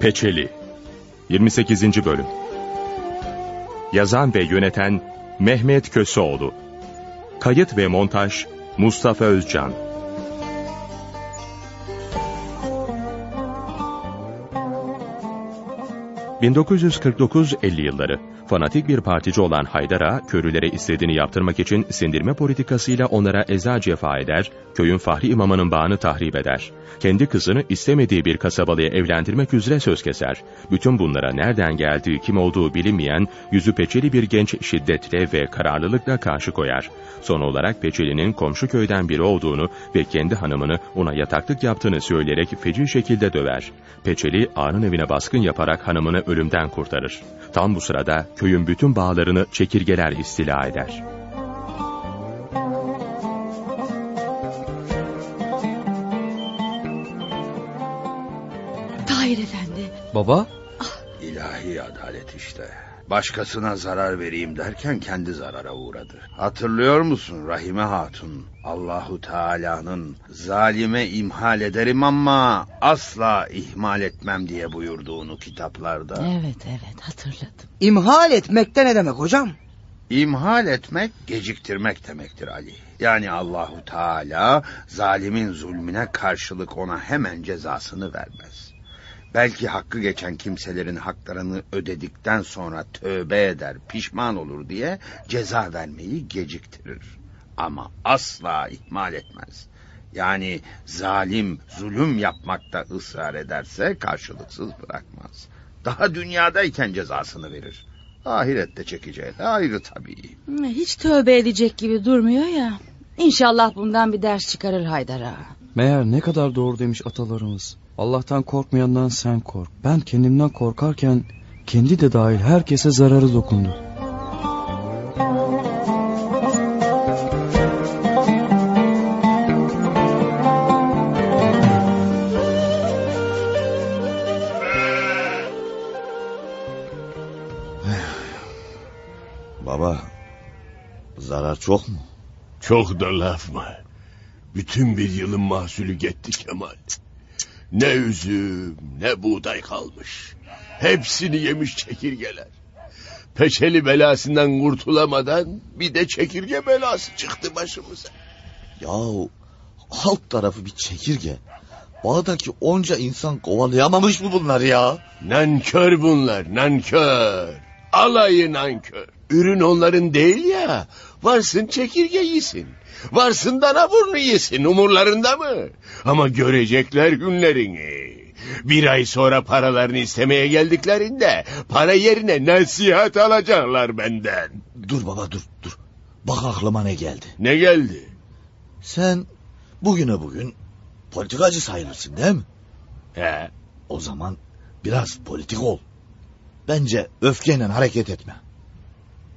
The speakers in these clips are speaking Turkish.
Peçeli 28. Bölüm. Yazan ve yöneten Mehmet Köseoğlu. Kayıt ve montaj Mustafa Özcan. 1949-50 yılları fanatik bir partici olan Haydar Ağa, köylülere istediğini yaptırmak için sindirme politikasıyla onlara eza cefa eder, köyün fahri imamının bağını tahrip eder. Kendi kızını istemediği bir kasabalıya evlendirmek üzere söz keser. Bütün bunlara nereden geldiği, kim olduğu bilinmeyen, yüzü peçeli bir genç şiddetle ve kararlılıkla karşı koyar. Son olarak Peçeli'nin komşu köyden biri olduğunu ve kendi hanımını ona yataklık yaptığını söyleyerek feci şekilde döver. Peçeli, ağanın evine baskın yaparak hanımını ölümden kurtarır. Tam bu sırada köyün bütün bağlarını çekirgeler istila eder. Tahir Efendi. Baba? İlahi adalet işte. Başkasına zarar vereyim derken kendi zarara uğradı. Hatırlıyor musun Rahime Hatun? Allahu Teala'nın zalime imhal ederim ama asla ihmal etmem diye buyurduğunu kitaplarda. Evet evet hatırladım. İmhal etmekte ne demek hocam? İmhal etmek geciktirmek demektir Ali. Yani Allahu Teala zalimin zulmüne karşılık ona hemen cezasını vermez. Belki hakkı geçen kimselerin haklarını ödedikten sonra tövbe eder, pişman olur diye ceza vermeyi geciktirir. Ama asla ihmal etmez. Yani zalim zulüm yapmakta ısrar ederse karşılıksız bırakmaz. Daha dünyadayken cezasını verir. Ahirette çekeceği de ayrı tabii. Hiç tövbe edecek gibi durmuyor ya. İnşallah bundan bir ders çıkarır Haydar Ağa. Meğer ne kadar doğru demiş atalarımız. Allah'tan korkmayandan sen kork. Ben kendimden korkarken kendi de dahil herkese zararı dokundu. Baba, zarar çok mu? Çok da laf mı? Bütün bir yılın mahsulü gitti Kemal. Ne üzüm ne buğday kalmış. Hepsini yemiş çekirgeler. Peçeli belasından kurtulamadan bir de çekirge belası çıktı başımıza. Yahu alt tarafı bir çekirge. Bağdaki onca insan kovalayamamış mı bunları ya? Nankör bunlar nankör. Alayı nankör. Ürün onların değil ya. Varsın çekirge yesin. Varsın dana burnu yesin umurlarında mı? Ama görecekler günlerini. Bir ay sonra paralarını istemeye geldiklerinde para yerine nasihat alacaklar benden. Dur baba dur dur. Bak aklıma ne geldi. Ne geldi? Sen bugüne bugün politikacı sayılırsın değil mi? He, O zaman biraz politik ol. Bence öfkeyle hareket etme.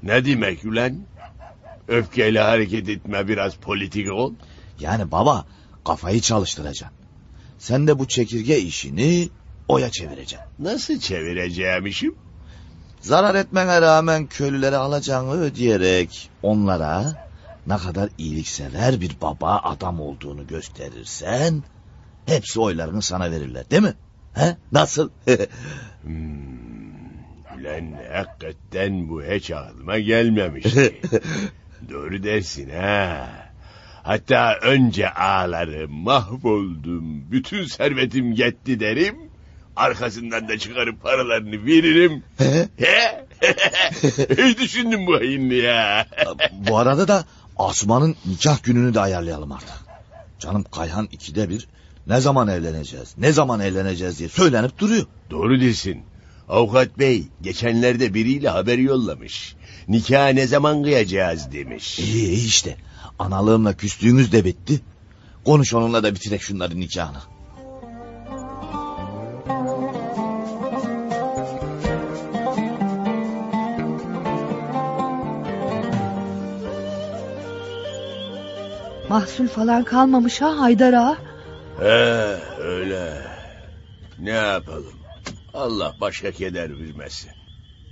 ne demek ulan? Öfkeyle hareket etme biraz politik ol. Yani baba kafayı çalıştıracaksın. Sen de bu çekirge işini oya çevireceksin. Nasıl çevireceğim işim? Zarar etmene rağmen köylüleri alacağını ödeyerek onlara ne kadar iyiliksever bir baba adam olduğunu gösterirsen hepsi oylarını sana verirler değil mi? He? Nasıl? Ulan hakikaten bu hiç aklıma gelmemişti. Doğru dersin ha. Hatta önce ağlarım, mahvoldum, bütün servetim gitti derim. Arkasından da çıkarıp paralarını veririm. He? He? İyi düşündün bu hainliği ya. bu arada da Asuman'ın nikah gününü de ayarlayalım artık. Canım Kayhan ikide bir ne zaman evleneceğiz, ne zaman evleneceğiz diye söylenip duruyor. Doğru desin. Avukat bey geçenlerde biriyle haber yollamış. Nikah ne zaman kıyacağız demiş. İyi iyi işte. Analığımla küstüğümüz de bitti. Konuş onunla da bitirek şunların nikahını. Mahsul falan kalmamış ha Haydar ağa. He öyle. Ne yapalım? Allah başka keder vermesin.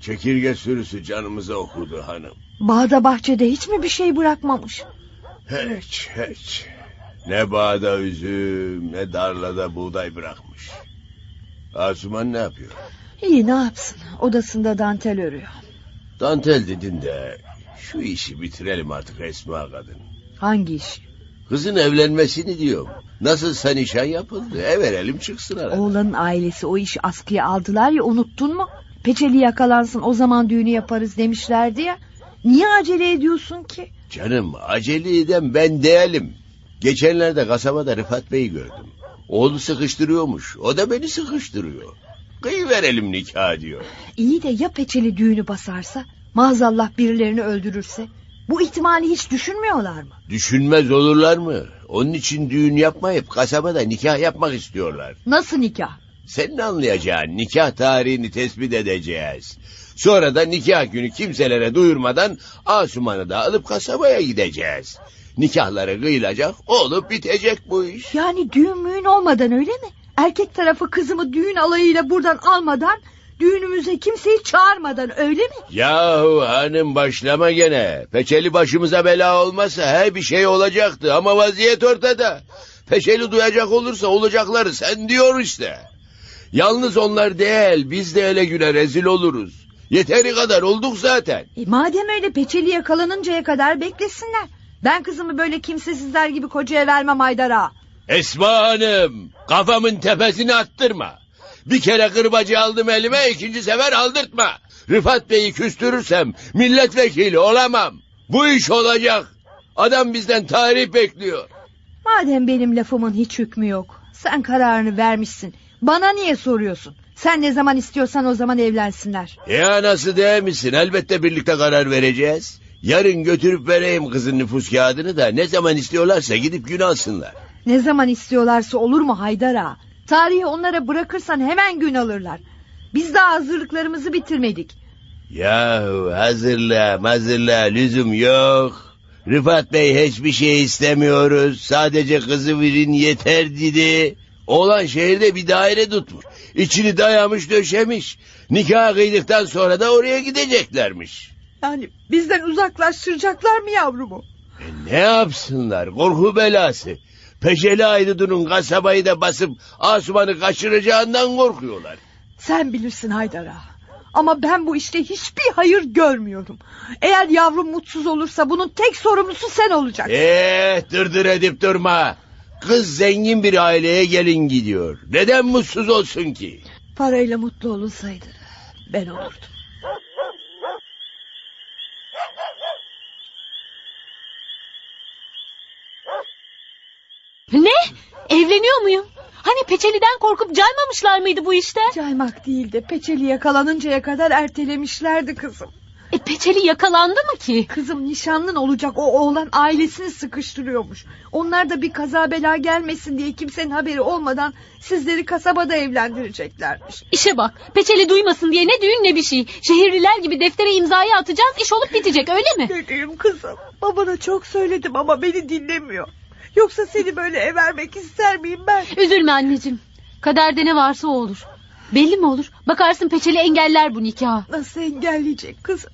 Çekirge sürüsü canımıza okudu hanım. Bağda bahçede hiç mi bir şey bırakmamış? Hiç hiç. Ne bağda üzüm ne darlada buğday bırakmış. Asuman ne yapıyor? İyi ne yapsın odasında dantel örüyor. Dantel dedin de şu işi bitirelim artık Esma kadın. Hangi iş? Kızın evlenmesini diyorum. Nasılsa nişan yapıldı. E verelim çıksın arada. Oğlanın ailesi o işi askıya aldılar ya unuttun mu? Peçeli yakalansın o zaman düğünü yaparız demişlerdi ya. Niye acele ediyorsun ki? Canım acele eden ben değilim. Geçenlerde kasabada Rıfat Bey'i gördüm. Oğlu sıkıştırıyormuş. O da beni sıkıştırıyor. Kıyı verelim nikah diyor. İyi de ya peçeli düğünü basarsa? Maazallah birilerini öldürürse? Bu ihtimali hiç düşünmüyorlar mı? Düşünmez olurlar mı? Onun için düğün yapmayıp kasabada nikah yapmak istiyorlar. Nasıl nikah? Senin anlayacağın nikah tarihini tespit edeceğiz. Sonra da nikah günü kimselere duyurmadan Asuman'ı da alıp kasabaya gideceğiz. Nikahları kıyılacak, olup bitecek bu iş. Yani düğün müğün olmadan öyle mi? Erkek tarafı kızımı düğün alayıyla buradan almadan... ...düğünümüze kimseyi çağırmadan öyle mi? Yahu hanım başlama gene. Peçeli başımıza bela olmasa her bir şey olacaktı ama vaziyet ortada. Peçeli duyacak olursa olacakları sen diyor işte. Yalnız onlar değil biz de ele güne rezil oluruz. Yeteri kadar olduk zaten. E madem öyle peçeli yakalanıncaya kadar beklesinler. Ben kızımı böyle kimsesizler gibi kocaya vermem Haydar'a. Esma Hanım kafamın tepesini attırma. Bir kere kırbacı aldım elime ikinci sefer aldırtma. Rıfat Bey'i küstürürsem milletvekili olamam. Bu iş olacak. Adam bizden tarih bekliyor. Madem benim lafımın hiç hükmü yok. Sen kararını vermişsin. Bana niye soruyorsun? Sen ne zaman istiyorsan o zaman evlensinler. E anası değil misin? Elbette birlikte karar vereceğiz. Yarın götürüp vereyim kızın nüfus kağıdını da ne zaman istiyorlarsa gidip gün alsınlar. Ne zaman istiyorlarsa olur mu Haydar ağa? Tarihi onlara bırakırsan hemen gün alırlar. Biz daha hazırlıklarımızı bitirmedik. Yahu hazırla hazırla lüzum yok. Rıfat Bey hiçbir şey istemiyoruz. Sadece kızı verin yeter dedi. Oğlan şehirde bir daire tutmuş. İçini dayamış döşemiş. Nikah kıydıktan sonra da oraya gideceklermiş. Yani bizden uzaklaştıracaklar mı yavrumu? E ne yapsınlar korku belası. Peşeli Aydın'ın kasabayı da basıp Asuman'ı kaçıracağından korkuyorlar. Sen bilirsin Haydar ağa. Ama ben bu işte hiçbir hayır görmüyorum. Eğer yavrum mutsuz olursa bunun tek sorumlusu sen olacaksın. Eh dırdır edip durma. Kız zengin bir aileye gelin gidiyor. Neden mutsuz olsun ki? Parayla mutlu olunsaydı ben olurdum. Ne? Evleniyor muyum? Hani peçeliden korkup caymamışlar mıydı bu işte? Caymak değil de peçeli yakalanıncaya kadar ertelemişlerdi kızım. Peçeli yakalandı mı ki? Kızım nişanlın olacak o oğlan ailesini sıkıştırıyormuş. Onlar da bir kaza bela gelmesin diye kimsenin haberi olmadan sizleri kasabada evlendireceklermiş. İşe bak peçeli duymasın diye ne düğün ne bir şey. Şehirliler gibi deftere imzayı atacağız iş olup bitecek öyle mi? Ne diyeyim kızım? Babana çok söyledim ama beni dinlemiyor. Yoksa seni böyle evermek ister miyim ben? Üzülme anneciğim. Kaderde ne varsa o olur. Belli mi olur? Bakarsın peçeli engeller bu nikahı. Nasıl engelleyecek kızım?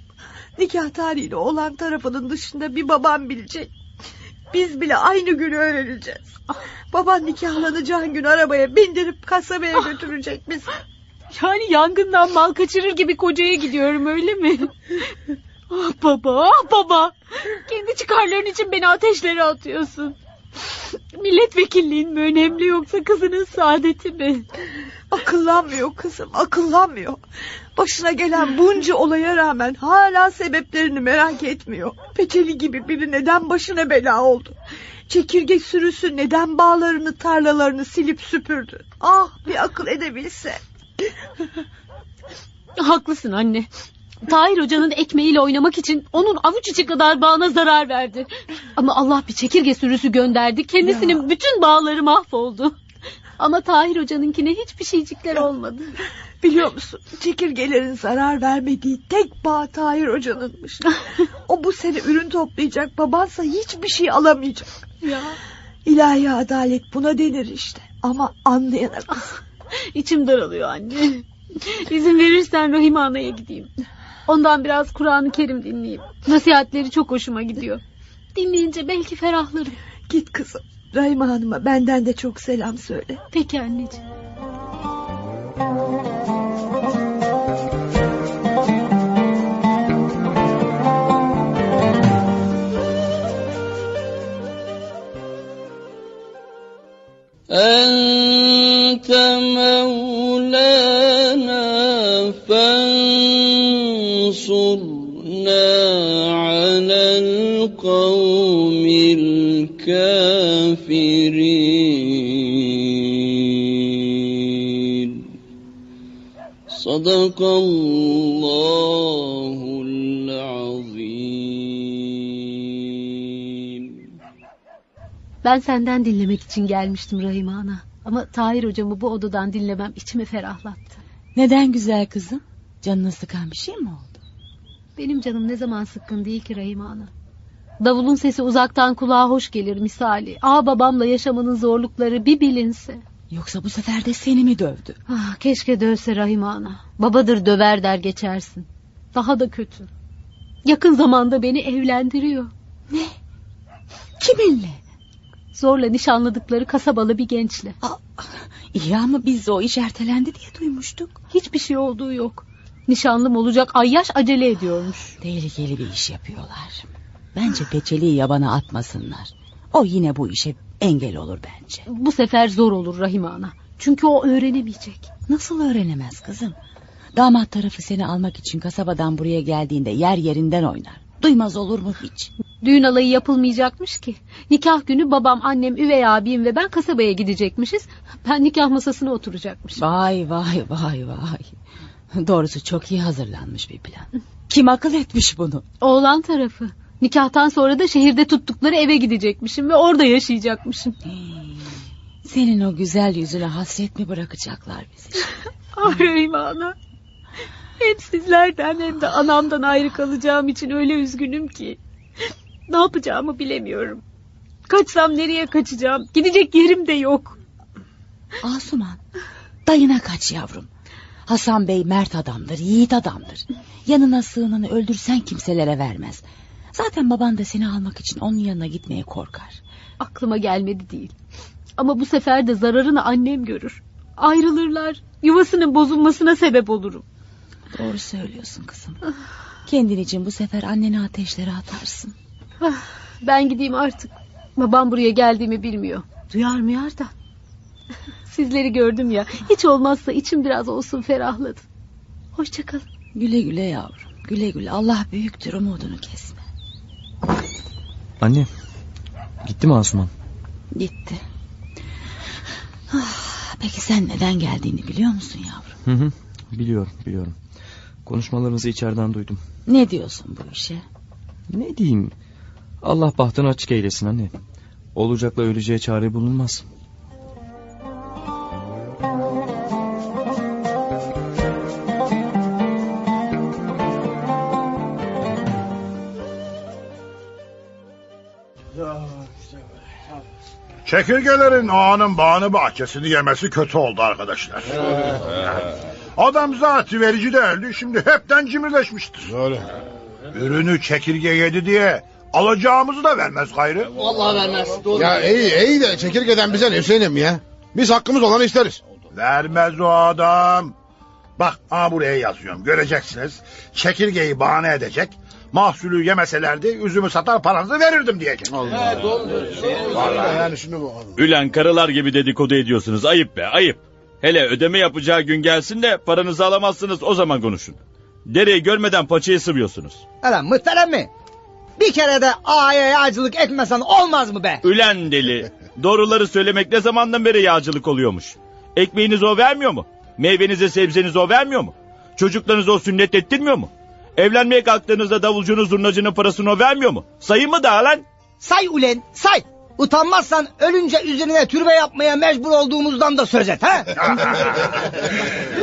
Nikah tarihini olan tarafının dışında bir babam bilecek. Biz bile aynı günü öğreneceğiz. Baban nikahlanacağın gün arabaya bindirip kasabaya götürecek bizi. Yani yangından mal kaçırır gibi kocaya gidiyorum öyle mi? ah baba ah baba. Kendi çıkarların için beni ateşlere atıyorsun. Milletvekilliğin mi önemli yoksa kızının saadeti mi? Akıllanmıyor kızım akıllanmıyor. Başına gelen bunca olaya rağmen hala sebeplerini merak etmiyor. Peçeli gibi biri neden başına bela oldu? Çekirge sürüsü neden bağlarını tarlalarını silip süpürdü? Ah bir akıl edebilse. Haklısın anne. Tahir Hoca'nın ekmeğiyle oynamak için onun avuç içi kadar bağına zarar verdi. Ama Allah bir çekirge sürüsü gönderdi. Kendisinin Ya. bütün bağları mahvoldu. Ama Tahir Hoca'nınkine hiçbir şeycikler olmadı. Biliyor musun çekirgelerin zarar vermediği tek bağ Tahir Hoca'nınmış. o bu sene ürün toplayacak babansa hiçbir şey alamayacak. Ya. İlahi adalet buna denir işte. Ama anlayana kız. İçim daralıyor anne. İzin verirsen Rahime Ana'ya gideyim. Ondan biraz Kur'an-ı Kerim dinleyeyim. Nasihatleri çok hoşuma gidiyor. Dinleyince belki ferahlarım. Git kızım. Rahime Hanım'a benden de çok selam söyle. Peki anneciğim. Ben senden dinlemek için gelmiştim Rahime Ana. Ama Tahir hocamı bu odadan dinlemem içimi ferahlattı. Neden güzel kızım? Canını sıkan bir şey mi oldu? Benim canım ne zaman sıkkın değil ki Rahime Ana. Davulun sesi uzaktan kulağa hoş gelir misali. Ağ babamla yaşamanın zorlukları bir bilinse. Yoksa bu sefer de seni mi dövdü? Ah, keşke dövse Rahime Ana. Babadır döver der geçersin. Daha da kötü. Yakın zamanda beni evlendiriyor. Ne? Kiminle? Zorla nişanladıkları kasabalı bir gençle. İyi ama biz de o iş ertelendi diye duymuştuk. Hiçbir şey olduğu yok. Nişanlım olacak ayyaş acele ediyormuş. Tehlikeli bir iş yapıyorlar. Bence peçeliği yabana atmasınlar. O yine bu işe engel olur bence. Bu sefer zor olur Rahime Ana. Çünkü o öğrenemeyecek. Nasıl öğrenemez kızım? Damat tarafı seni almak için kasabadan buraya geldiğinde yer yerinden oynar. Duymaz olur mu hiç? Düğün alayı yapılmayacakmış ki. Nikah günü babam, annem, üvey abim ve ben kasabaya gidecekmişiz. Ben nikah masasına oturacakmışım. Vay vay vay vay. Doğrusu çok iyi hazırlanmış bir plan. Kim akıl etmiş bunu? Oğlan tarafı. Nikahtan sonra da şehirde tuttukları eve gidecekmişim ve orada yaşayacakmışım. Senin o güzel yüzüne hasret mi bırakacaklar bizi? Ah Rahime Ana. Hem sizlerden hem de anamdan ayrı kalacağım için öyle üzgünüm ki. Ne yapacağımı bilemiyorum. Kaçsam nereye kaçacağım? Gidecek yerim de yok. Asuman, dayına kaç yavrum. Hasan Bey mert adamdır, yiğit adamdır. Yanına sığınanı öldürsen kimselere vermez. Zaten baban da seni almak için onun yanına gitmeye korkar. Aklıma gelmedi değil. Ama bu sefer de zararını annem görür. Ayrılırlar. Yuvasının bozulmasına sebep olurum. Doğru söylüyorsun kızım. Kendin için bu sefer anneni ateşlere atarsın. Ah, Ben gideyim artık. Babam buraya geldiğimi bilmiyor. Duyar mıyar da. Sizleri gördüm ya. Hiç olmazsa içim biraz olsun ferahladı. Hoşçakalın. Güle güle yavrum. Güle güle. Allah büyüktür umudunu kesme. Anne. Gitti mi Asuman? Gitti. Ah, Peki sen neden geldiğini biliyor musun yavrum? Hı hı. Biliyorum biliyorum. Konuşmalarınızı içeriden duydum. Ne diyorsun bu işe? Ne diyeyim? Allah bahtını açık eylesin anne. Olacakla öleceğe çare bulunmaz. Çekirgelerin ağanın bağını bahçesini yemesi kötü oldu arkadaşlar. Adam zatı verici de öldü şimdi hepten cimrileşmiştir. Doğru. Ürünü çekirge yedi diye alacağımızı da vermez gayrı. Vallahi vermez. Doğru. Ya iyi iyi de çekirgeden bize ne Hüseyin'im ya? Biz hakkımız olanı isteriz. Vermez o adam. Bak ha buraya yazıyorum göreceksiniz. Çekirgeyi bahane edecek. Mahsulü yemeselerdi üzümü satar paranızı verirdim diyecek. Evet doğru. Vallahi yani şimdi bu. Ülen karılar gibi dedikodu ediyorsunuz. Ayıp be ayıp. Hele ödeme yapacağı gün gelsin de paranızı alamazsınız o zaman konuşun. Dereyi görmeden paçayı sıvıyorsunuz. Lan muhterem mi? Bir kere de ağaya yağcılık etmesen olmaz mı be? Ülen deli. Doğruları söylemek ne zamandan beri yağcılık oluyormuş. Ekmeğinizi o vermiyor mu? Meyvenize sebzenizi o vermiyor mu? Çocuklarınızı o sünnet ettirmiyor mu? Evlenmeye kalktığınızda davulcunun zurnacının parasını o vermiyor mu? Sayın mı daha lan? Say ulen say. Utanmazsan ölünce üzerine türbe yapmaya mecbur olduğumuzdan da söz et ha?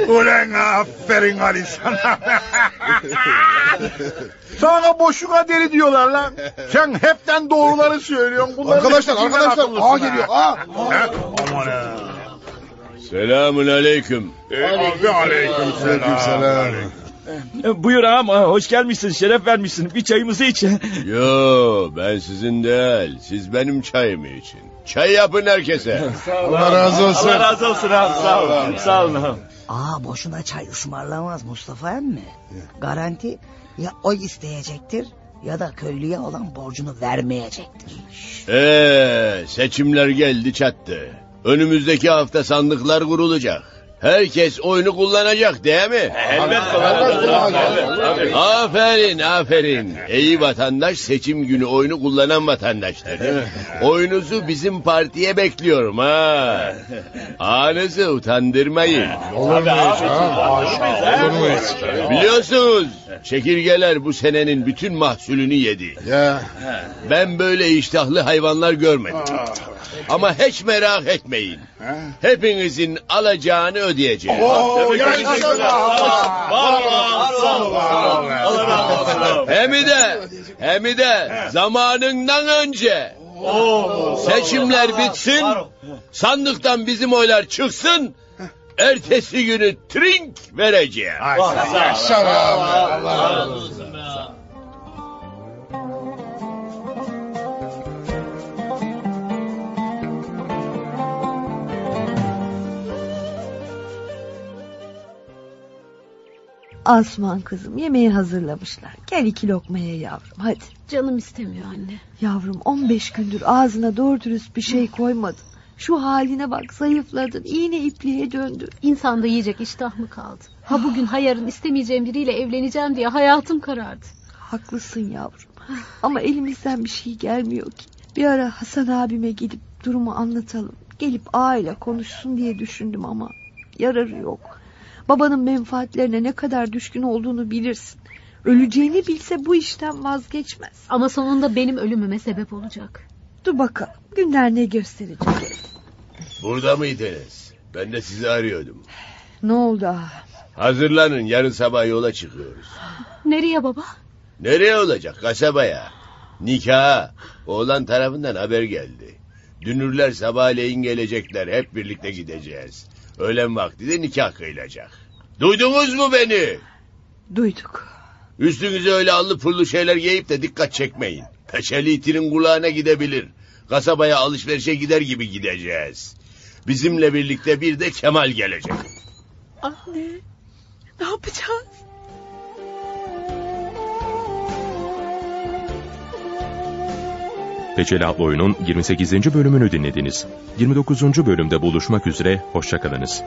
Ulan aferin Ali sana. sana boşuna deli diyorlar lan. Sen hepten doğruları söylüyorsun. Bunların Arkadaşlar hepsinden arkadaşlar akıllısın ağa ha. geliyor ağa. Ha? Aman ha. Selamun aleyküm. E, abi aleyküm selam. E, Buyur ağam e, hoş gelmişsin şeref vermişsin bir çayımızı iç. Yo ben sizin değil siz benim çayımı için. Çay yapın herkese. Allah razı olsun. Allah razı olsun ağam sağ ol. Sağ olun ağam. Aa boşuna çay ısmarlamaz Mustafa emmi. Garanti ya oy isteyecektir ya da köylüye olan borcunu vermeyecektir. Ee, seçimler geldi çattı. Önümüzdeki hafta sandıklar kurulacak. Herkes oyunu kullanacak değil mi? Aferin aferin. İyi vatandaş seçim günü oyunu kullanan vatandaştır. Oyunuzu bizim partiye bekliyorum ha. Ağanızı utandırmayın. Olur mu hiç ha? Haşa. Olur mu hiç? Biliyorsunuz çekirgeler bu senenin bütün mahsulünü yedi. Ya. Ben böyle iştahlı hayvanlar görmedim. Ama hiç merak etmeyin. Hepinizin alacağını ödeyeceğim. Oo. Hem de, hem de zamanından önce. Seçimler bitsin, sandıktan bizim oylar çıksın, ertesi günü trink vereceğim. Yaşa be. Allah razı olsun. Asuman kızım yemeği hazırlamışlar. Gel iki lokmaya yavrum hadi. Canım istemiyor anne. Yavrum 15 gündür ağzına doğru dürüst bir şey koymadın. Şu haline bak zayıfladın iğne ipliğe döndün. İnsanda yiyecek iştah mı kaldı? Ha bugün ha yarın istemeyeceğim biriyle evleneceğim diye hayatım karardı. Haklısın yavrum. Ama elimizden bir şey gelmiyor ki. Bir ara Hasan abime gidip durumu anlatalım. Gelip aile konuşsun diye düşündüm ama yararı yok. Babanın menfaatlerine ne kadar düşkün olduğunu bilirsin. Öleceğini bilse bu işten vazgeçmez. Ama sonunda benim ölümüme sebep olacak. Dur bakalım günler ne gösterecek. Burada mıydınız? Ben de sizi arıyordum. Ne oldu ağa? Hazırlanın yarın sabah yola çıkıyoruz. Nereye baba? Nereye olacak? Kasabaya. Nikaha. Oğlan tarafından haber geldi. Dünürler sabahleyin gelecekler. Hep birlikte gideceğiz. Öğlen vakti de nikah kıyılacak. Duydunuz mu beni? Duyduk. Üstünüze öyle allı pullu şeyler giyip de dikkat çekmeyin. Peçeli itinin kulağına gidebilir. Kasabaya alışverişe gider gibi gideceğiz. Bizimle birlikte bir de Kemal gelecek. Anne ne yapacağız? Peçeli adlı oyunun 28. bölümünü dinlediniz. 29. bölümde buluşmak üzere, hoşçakalınız.